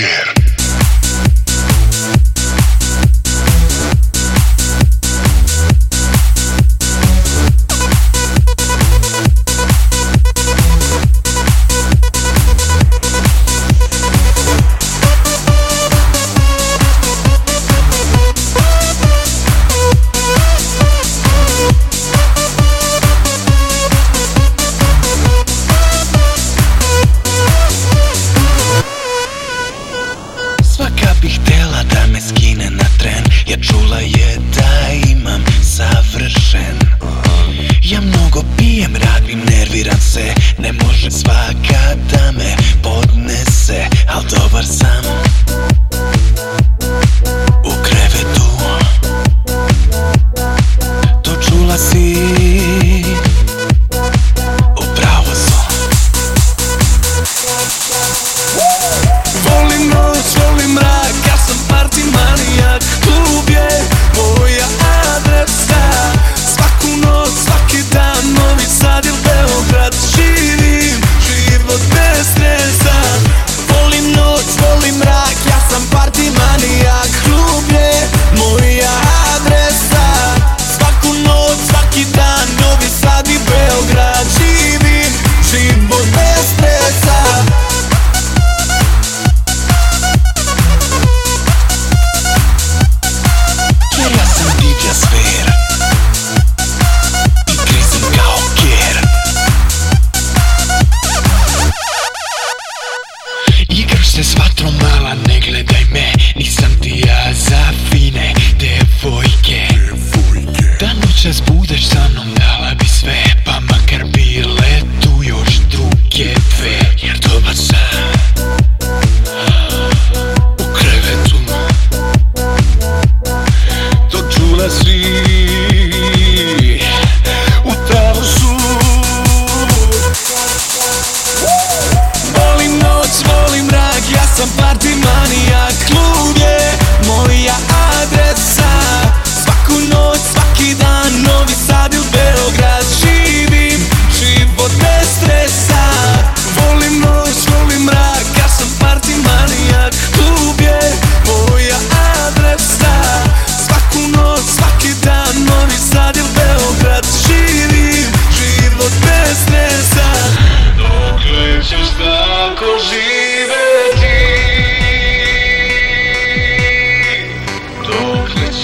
shit. čula je da imam savršen. Ja mnogo pijem, radim, nerviram se Ne može svaka da me podnese Al dobar sam. se s vatrom mala ne gledaj me Nisam ti ja za fine devojke. Da noćas budeš sa mnom dala bi sve.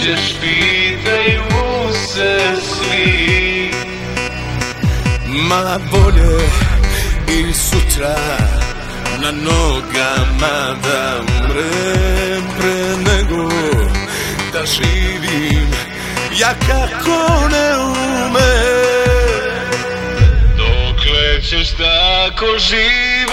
ćeš pitaju se svi. Ma bolje i sutra na nogama da umrem pre nego da živim. Ja kako ne umem. Dokle ćeš tako živim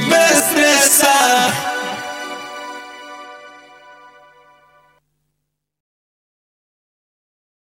business.